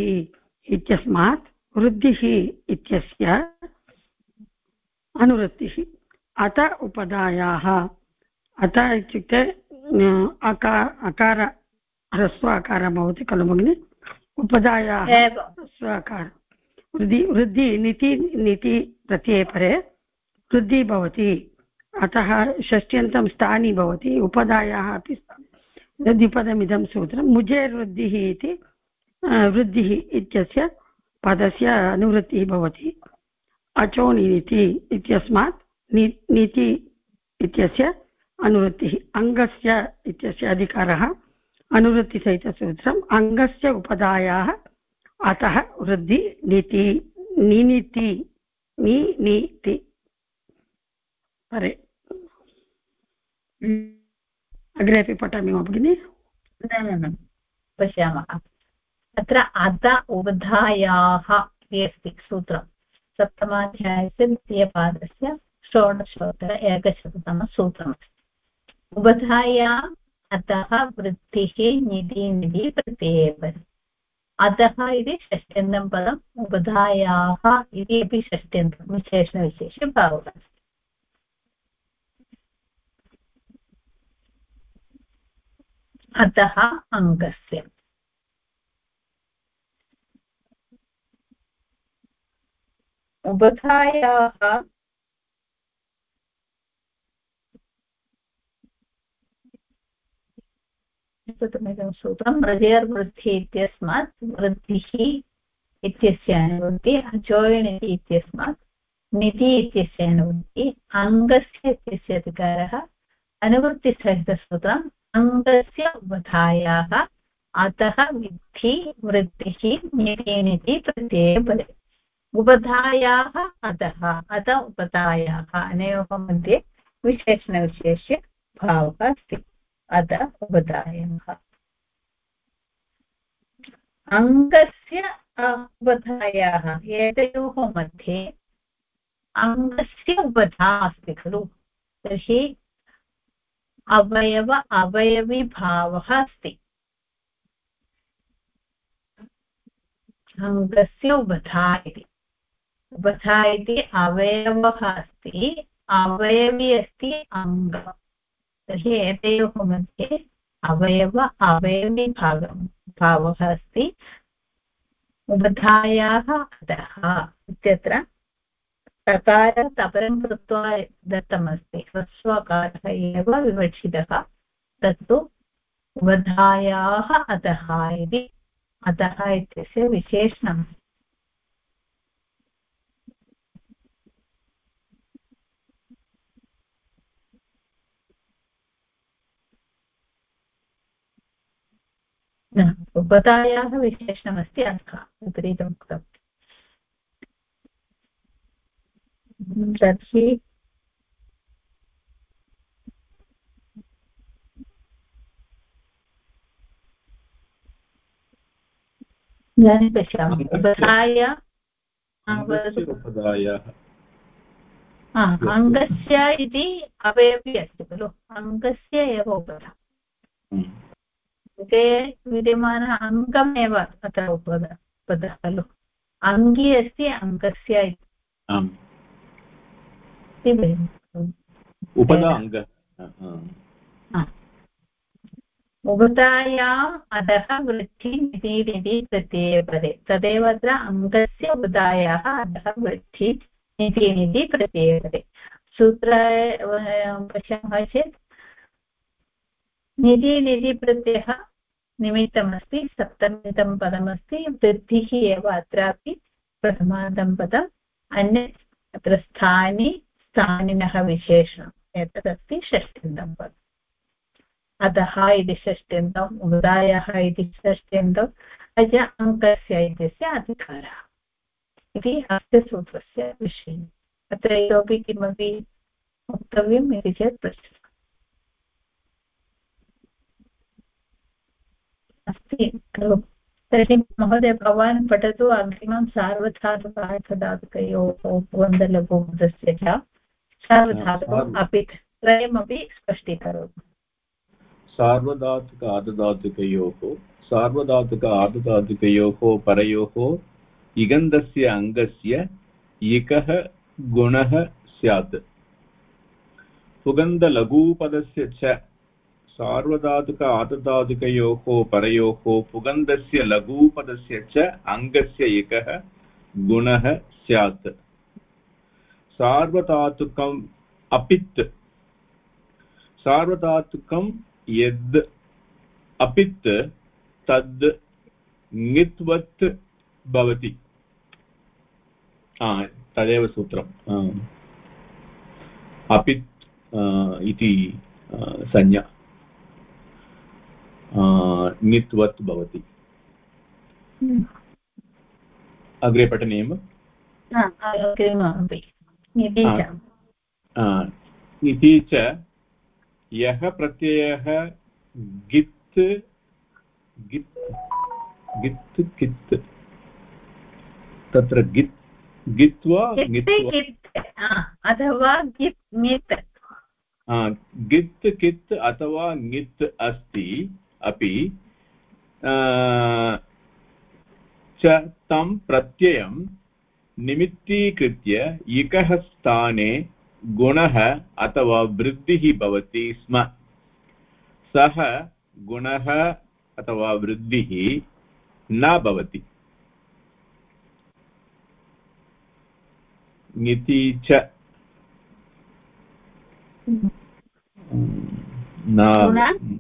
इत्यस्मात् वृद्धिः इत्यस्य अनुवृत्तिः। अत उपदायाः। अत इत्युक्ते अकार अकार ह्रस्व अकारः भवति खलु भगिनि? उपदायाः ह्रस्व अकार। वृद्धि वृद्धि निति निति प्रत्यये परे वृद्धिः भवति। अतः षष्ट्यन्तं स्थानि भवति। उपदायाः अपि द्विपदमिदं सूत्रं मुजेर्वृद्धिः इति वृद्धिः इत्यस्य पदस्य अनुवृत्तिः भवति। अचोनिति इत्यस्मात्, नि, नीति इत्यस्य अनुवृत्तिः, अङ्गस्य इत्यस्य अधिकारः, अनुवृत्तिसहितसूत्रम्, अङ्गस्य उपदायाः अतः वृद्धि नीति, निनिति, निनीति। परे। अग्रे अपि पठामि वा भगिनि? न पश्यामः। अत्र अध उबधायाः इति अस्ति? सूत्रम् सप्तमाध्यायस्य द्वितीयपादस्य षोडशोत्तर एकशततमसूत्रमस्ति उबधायाम् अतः वृद्धिः निधि निधि प्रत्यये अतः इति षष्ट्यन्तं पदम् उबधायाः इति अपि षष्ट्यन्तं। विशेषणविशेषभावः अतः अङ्गस्य। प्रथमेकं सूत्रं हृदयर्वृद्धि इत्यस्मात्, वृद्धिः इत्यस्य अनुवृत्ति अचोयणति इत्यस्मात्, निधि इत्यस्य अनुवृत्ति, अङ्गस्य इत्यस्य अधिकारः अनुवृत्तिसहितसूत्रम् अङ्गस्य उबधायाः अतः विद्धि वृद्धिः निधि प्रत्यये भवति। उपधायाः अधः अत उपधायाः अनयोः मध्ये विशेषणविशेष्य भावः अस्ति। अत उपधायाः। अङ्गस्य उपधायाः एतयोः मध्ये अङ्गस्य उपधा अस्ति खलु। तर्हि अवयव अवयविभावः अस्ति। अङ्गस्य उबधा इति। उपधा इति अवयवः अस्ति, अवयवी अस्ति अङ्ग तर्हि एतयोः मध्ये अवयव अवयवी भागं, भावः अस्ति। उबधायाः अधः इत्यत्र तकारात् अपरं कृत्वा दत्तमस्ति। ह्रस्वकारः एव विवक्षितः। तत्तु उबधायाः अधः इति अधः इत्यस्य विशेषणम्। उपधायाः विशेषणमस्ति अर्थः विपरीतम् उक्तम्। तर्हि इदानीं पश्यामि उपधाय अङ्गस्य इति अवयवी अस्ति खलु। अङ्गस्य एव उपधा ते विद्यमान अङ्गमेव अत्र उपद उपदः खलु। अङ्गी अस्ति अङ्गस्य इति। उपदा अङ्ग उबतायाम् अधः वृद्धि प्रत्ययपदे तदेव अत्र अङ्गस्य उबतायाः अधः वृद्धि निधीनिधि प्रत्ययपदे सूत्र पश्यामः चेत् निधि निधि प्रत्ययः निमित्तमस्ति सप्तमितं पदमस्ति वृद्धिः एव अत्रापि प्रथमान्तं पदम् अन्यत् अत्र स्थानि स्थानिनः विशेषणम् एतदस्ति षष्ठ्यन्तं पदम्। अधः इति षष्ट्यन्तम् उदायः इति षष्ट्यन्तम् अज अङ्कस्य इत्यस्य अधिकारः। इति अस्य सूत्रस्य विषयः। अत्र इतोपि किमपि वक्तव्यम् इति चेत् पृच्छतु। अस्ति तर्हि महोदय, भवान् पठतु अग्रिमं सार्वधातुकार्थधातुकयोः वन्दलघुपदस्य च। सार्वधातुकम् अपि त्रयमपि स्पष्टीकरोतु। सार्वधातुक आदधातुकयोः सार्वधातुक आदधातुकयोः परयोः इगन्धस्य अङ्गस्य इकः गुणः स्यात्। पुगन्धलघूपदस्य च सार्वधातुक आदधातुकयोः परयोः पुगन्धस्य लघूपदस्य च अङ्गस्य एकः गुणः स्यात्। सार्वधातुकम् अपित्। सार्वधातुकं यद् अपित् तद् ङित्वत् भवति। तदेव सूत्रम्। अपित् इति संज्ञा। ङित्वत् भवति। हम्म। अग्रे पठनीयम् इति च यः प्रत्ययः गित् गित् गित् कित्? तत्र गित् गित्वा अथवा गित् गित् कित् अथवा ङित् अस्ति अपि च तं प्रत्ययं निमित्तीकृत्य इकः स्थाने गुणः अथवा वृद्धिः भवति स्म। सः गुणः अथवा वृद्धिः न भवति। इति च।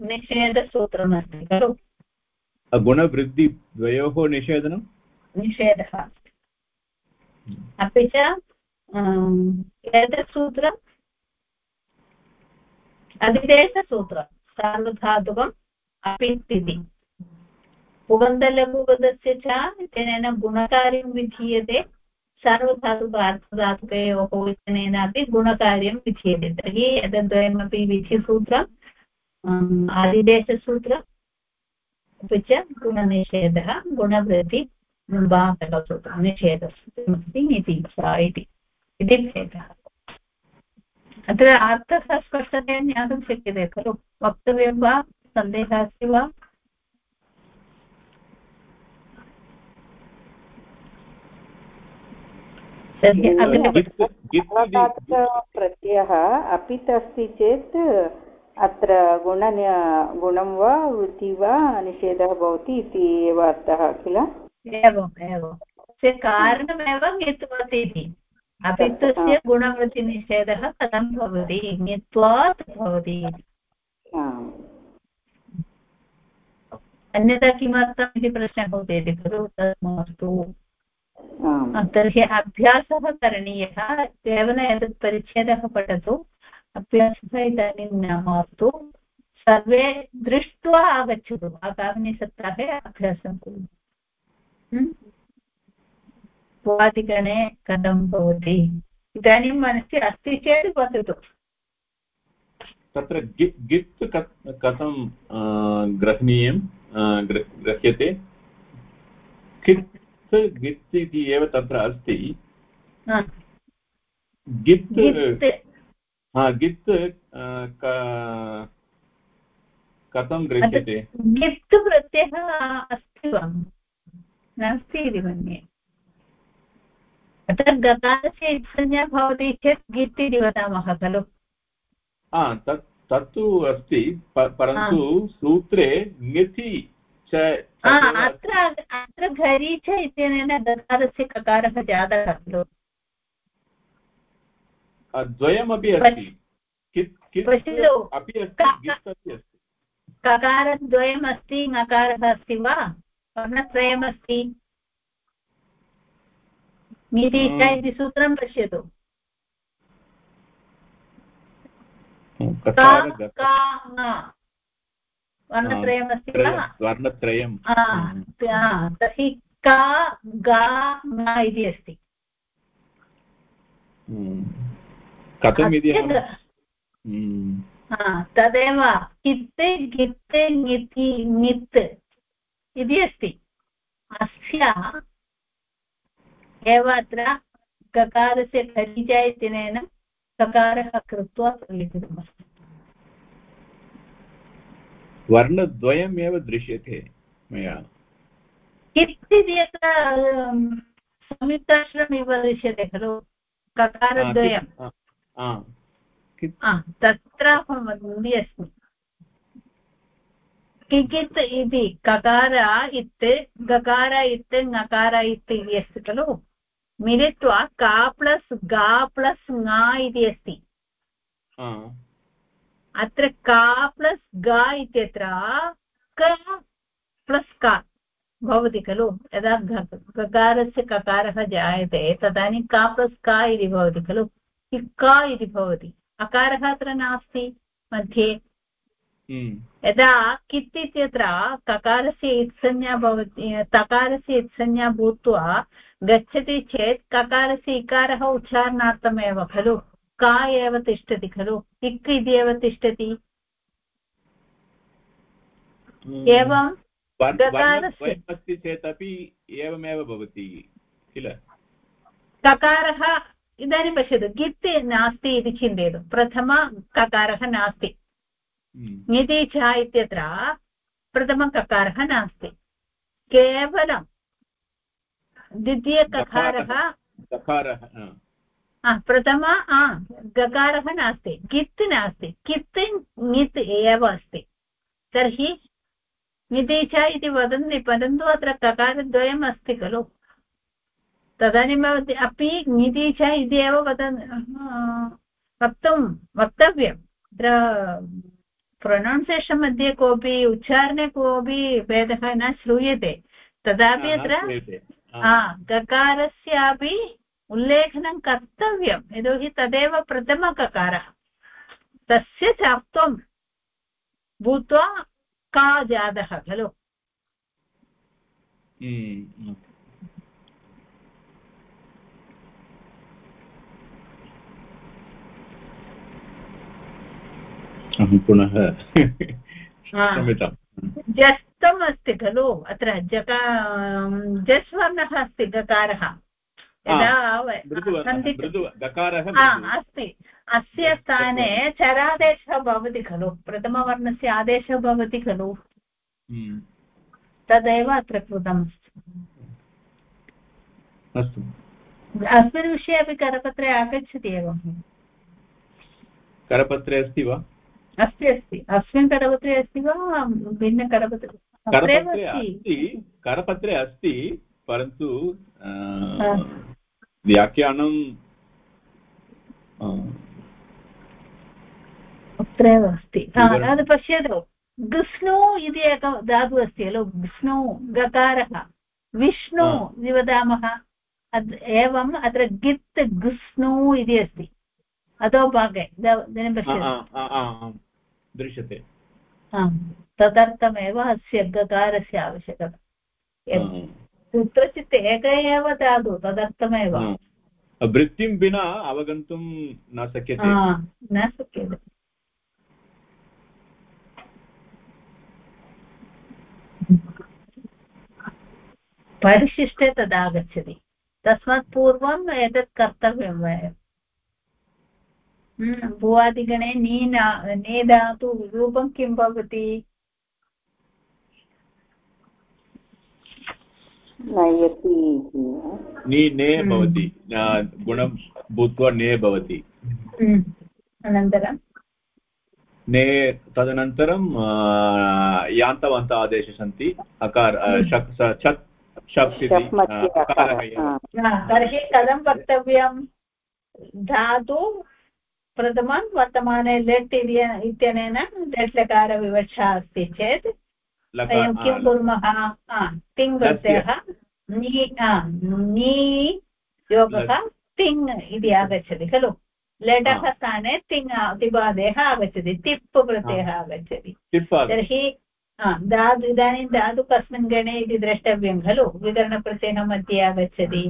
निषेधसूत्रमस्ति खलु। गुणवृद्धि द्वयोः निषेधनं? निषेधः। अपि च एतत् सूत्रम् अधिदेशसूत्रं सार्वधातुकम् अपित् इति पुगन्धलघुपदस्य च इत्यनेन गुणकार्यं विधीयते, सार्वधातुक अर्थधातुकयोः इत्यनेनापि गुणकार्यं विधीयते। तर्हि एतद्वयमपि विधिसूत्रम् आदिदेशसूत्रम् अपि च गुणनिषेधः गुणवृद्धि निषेधसूत्रमस्ति नीतिसा इति इति भेदः अत्र अर्थः स्पष्टतया ज्ञातुं शक्यते खलु वक्तव्यं वा सन्देहः अस्ति वा प्रत्ययः अपित् अस्ति चेत् अत्र गुण गुणं वा, वृत्ति वा निषेधः भवति इति एव अर्थः किल? एवम् एवं कारणमेव ङित्वत् इति अपित्तस्य गुणवृत्तिनिषेधः कथं भवति? ङित्वात् भवति। अन्यथा किमर्थम् इति प्रश्नः भवति खलु? तत् मास्तु तर्हि अभ्यासः करणीयः। केवलं एतत् परिच्छेदः पठतु। अभ्यासः इदानीं न मास्तु। सर्वे दृष्ट्वा आगच्छतु। आगामिनि सप्ताहे अभ्यासं कुर्मः। वादिगणे कथं भवति? इदानीं मनसि अस्ति चेत् वदतु। तत्र गित् गित् कथं ग्रहणीयं गृह्यते कित् गित् इति एव तत्र अस्ति। गित् हा गित् कथं दृश्यते गित् प्रत्ययः अस्ति वा? नास्ति इति मन्ये। अत्र गतास्य इत्संज्ञा भवति चेत् गित् इति वदामः खलु? तत् तत्तु अस्ति परन्तु सूत्रे ङिति च अत्र अत्र घरी च इत्यनेन गकारस्य ककारः जातः खलु? द्वयमपि अस्ति। अपि अस्ति ककारद्वयम् अस्ति। ङकारः अस्ति वा? वर्णत्रयमस्ति निरीक्षा इति सूत्रं पश्यतु। वर्णत्रयमस्ति वा वर्णत्रयं तर्हि का गा ङ इति अस्ति। कथमिति तदेव। कित्ते गित्ते ङिति ङित् इति अस्ति अस्य एव अत्र ककारस्य खरिचैतनेन ककारः कृत्वा लिखितमस्ति वर्णद्वयमेव दृश्यते मया। कित् इति अत्र संयुक्ताश्रमिव दृश्यते खलु ककारद्वयं तत्र अहं अस्मि इति ककार इत् गकार इत् ङकार इत् इति अस्ति खलु। मिलित्वा का प्लस् गा प्लस् ङा इति अस्ति। अत्र का प्लस् गा इत्यत्र क प्लस् का भवति खलु। यदा गकारस्य ककारः जायते तदानीं का प्लस् का इति भवति खलु। का इति भवति। अकारः अत्र नास्ति मध्ये। यदा कित् इत्यत्र ककारस्य इत्संज्ञा भवति तकारस्य इत्संज्ञा भूत्वा गच्छति चेत् ककारस्य इकारः उच्चारणार्थमेव खलु? का एव तिष्ठति खलु? इक् इति एव तिष्ठति? हम्म। एवं अस्ति चेत् अपि एवमेव भवति किल? ककारः इदानीं पश्यतु गित् नास्ति इति चिन्तयतु प्रथम ककारः नास्ति। ङिति हम्म। च इत्यत्र प्रथमककारः नास्ति। केवलं द्वितीयककारः प्रथम गकारः नास्ति। कित् नास्ति। कित् ङित् एव अस्ति। तर्हि निधि च इति वदन्ति परन्तु अत्र ककारद्वयम् अस्ति खलु। तदानीम् अपि निधि च इति एव वदन् वक्तुं वक्तव्यम् अत्र प्रొनौन्सियेशन् मध्ये कोऽपि उच्चारणे कोऽपि भेदः न श्रूयते. तदापि अत्र गकारस्यापि उल्लेखनं कर्तव्यं यतोहि तदेव प्रथमककारः. तस्य चाप्त्वं भूत्वा का जातः खलु? अहं पुनः क्षम्यताम्। जस्तम् अस्ति खलु अत्र जका जस् वर्णः अस्ति गकारः। अस्ति। अस्य स्थाने चरादेशः भवति खलु। प्रथमवर्णस्य आदेशः भवति खलु। हम्म। तदेव अत्र कृतमस्ति अस्तु। अस्मिन् विषये अपि करपत्रे आगच्छति एवं। करपत्रे अस्ति वा? अस्ति अस्ति अस्मिन् करपत्रे अस्ति वा भिन्नकरपत्रे करपत्रे अस्ति करपत्रे अस्ति परन्तु व्याख्यानं अत्रैव अस्ति तद् पश्यतु विष्णु इति एकः धातुः अस्ति खलु विष्णु गकारः विष्णु इति वदामः एवम् अत्र गित् गुष्णु इति अस्ति अधोभागे इदानीं पश्यतु दृश्यते। तदर्थमेव अस्य गकारस्य आवश्यकता। कुत्रचित् एक एव दातु तदर्थमेव। वृत्तिं विना अवगन्तुं न शक्यते। न शक्यते। परिशिष्टे तदागच्छति। तस्मात् पूर्वम् एतत् कर्तव्यं वयम्। भुवादिगणे नी ने धातु रूपं किं भवति ने भवति गुणं भूत्वा ने भवति अनन्तरं ने तदनन्तरं यान्तवन्त आदेशः सन्ति अकार शक् शप् इति तर्हि कथं वक्तव्यं धातु प्रथमं वर्तमाने लेट् इत्यनेन लेट् लकारविवक्षा अस्ति चेत् वयं किं कुर्मः? तिङ् प्रत्ययः नी योगः तिङ् इति आगच्छति खलु? लडः स्थाने तिङ् तिबादेः आगच्छति तिप् प्रत्ययः आगच्छति। तर्हि धातु इदानीं धातु कस्मिन् गणे इति द्रष्टव्यं खलु? विकरणप्रत्ययः मध्ये आगच्छति।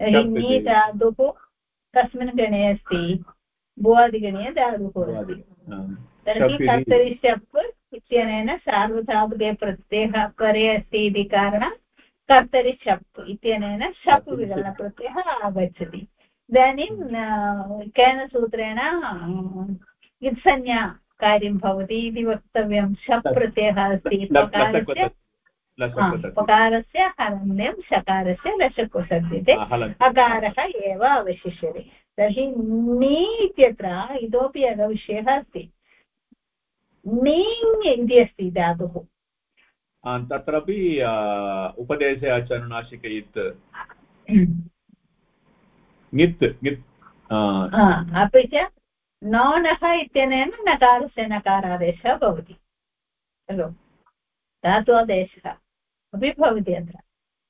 तर्हि नी धातुः कस्मिन् गणे अस्ति? भुवादिगणे धातुः अस्ति तर्हि कर्तरि शप् इत्यनेन सार्वधातुके प्रत्ययः परे अस्ति इति कारणात् कर्तरि शप् इत्यनेन शप् विकरणप्रत्ययः आगच्छति इदानीं केन सूत्रेण इत्संज्ञा कार्यं भवति इति वक्तव्यं शप् प्रत्ययः अस्ति पकारस्य पकारस्य हलन्यं शकारस्य लशको सज्यते अकारः एव अवशिष्यते तर्हि नी इत्यत्र इतोपि एकः विषयः अस्ति। नीङ् इति अस्ति धातुः। तत्रापि उपदेशे आचरणाशिक इत्। ङित् ङित् अपि च नोनः इत्यनेन नकारस्य नकारादेशः भवति। खलु? धातुआदेशः अपि भवति अत्र।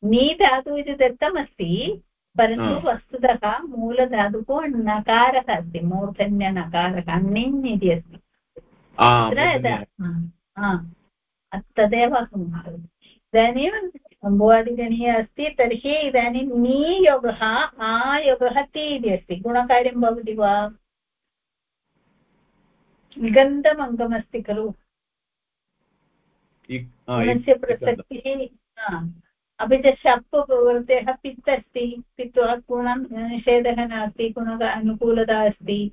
नी धातु इति दत्तमस्ति। परन्तु वस्तुतः मूलधातुः नकारः अस्ति मूर्धन्यनकारः णिन् इति अस्ति। तदेव इदानीं भुवादिगणीय अस्ति तर्हि इदानीं नीयोगः आयोगः ति इति अस्ति। गुणकार्यं भवति वा? अङ्गमस्ति खलु। गुणस्य प्रसक्तिः अपि च शप् प्रवृत्तेः पित् अस्ति पित्वा गुणं निषेधः नास्ति गुणः अनुकूलता अस्ति।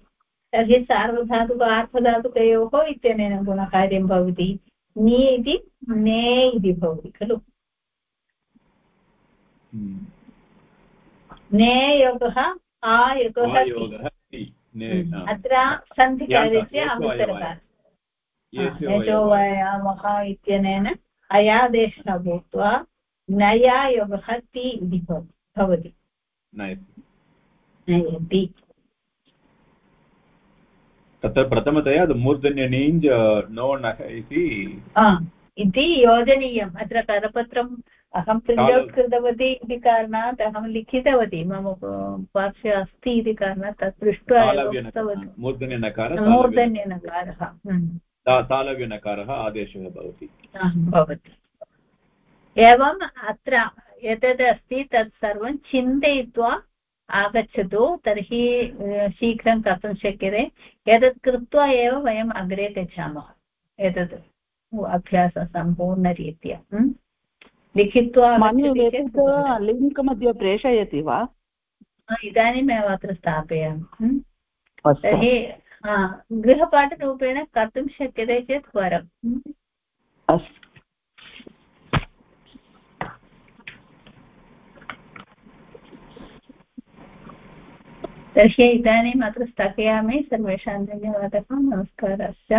तर्हि सार्वधातुक आर्थधातुकयोः इत्यनेन गुणकार्यं भवति। नि इति ने इति भवति खलु? हम्म। ने योगः आयोगः अत्र सन्धिकार्यस्य अवसरः। यजोवयामः इत्यनेन अयादेशः भूत्वा नयायोगः ति इति भवति। नयति। तत्र प्रथमतया मूर्धन्यनीञ् नो नः इति। इति योजनीयम्। अत्र करपत्रम् अहं प्रिण्ट् कृतवती इति कारणात् अहं लिखितवती। मम पार्श्वे अस्ति इति कारणात् तत् पृष्ट्वा मूर्धन्यनकारः हम्म। तालव्यनकारः आदेशः भवति। भवति। एवम् अत्र यद् अस्ति तत् सर्वं चिन्तयित्वा आगच्छतु तर्हि शीघ्रं कर्तुं शक्यते। एतत् कृत्वा एव वयम् अग्रे गच्छामः एतत् अभ्यासः सम्पूर्णरीत्या। लिखित्वा लिङ्क् मध्ये प्रेषयति वा? इदानीमेव अत्र स्थापयामि तर्हि गृहपाठरूपेण कर्तुं शक्यते चेत् वरम् अस्तु। तर्हि इदानीम् अत्र स्थगयामि सर्वेषां धन्यवादः नमस्कारश्च